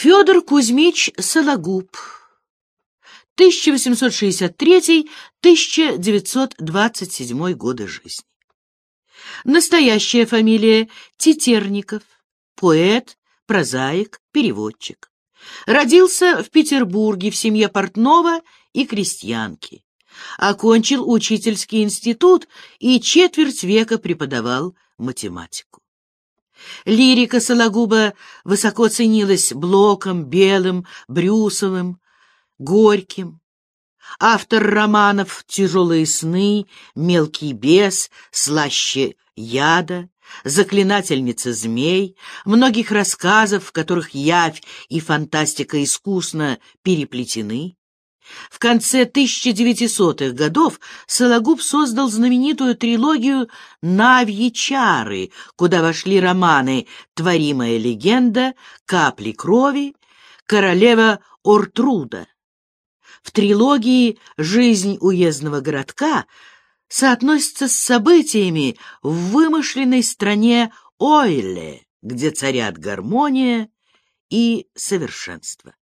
Федор Кузьмич Сологуб 1863-1927 годы жизни. Настоящая фамилия Тетерников, поэт, прозаик, переводчик. Родился в Петербурге в семье портного и крестьянки. Окончил учительский институт и четверть века преподавал математику. Лирика Сологуба высоко ценилась Блоком, Белым, Брюсовым, Горьким. Автор романов «Тяжелые сны», «Мелкий бес», «Слаще яда», «Заклинательница змей», многих рассказов, в которых явь и фантастика искусно переплетены. В конце 1900-х годов Сологуб создал знаменитую трилогию «Навьи чары», куда вошли романы «Творимая легенда», «Капли крови», «Королева Ортруда». В трилогии «Жизнь уездного городка» соотносится с событиями в вымышленной стране Ойле, где царят гармония и совершенство.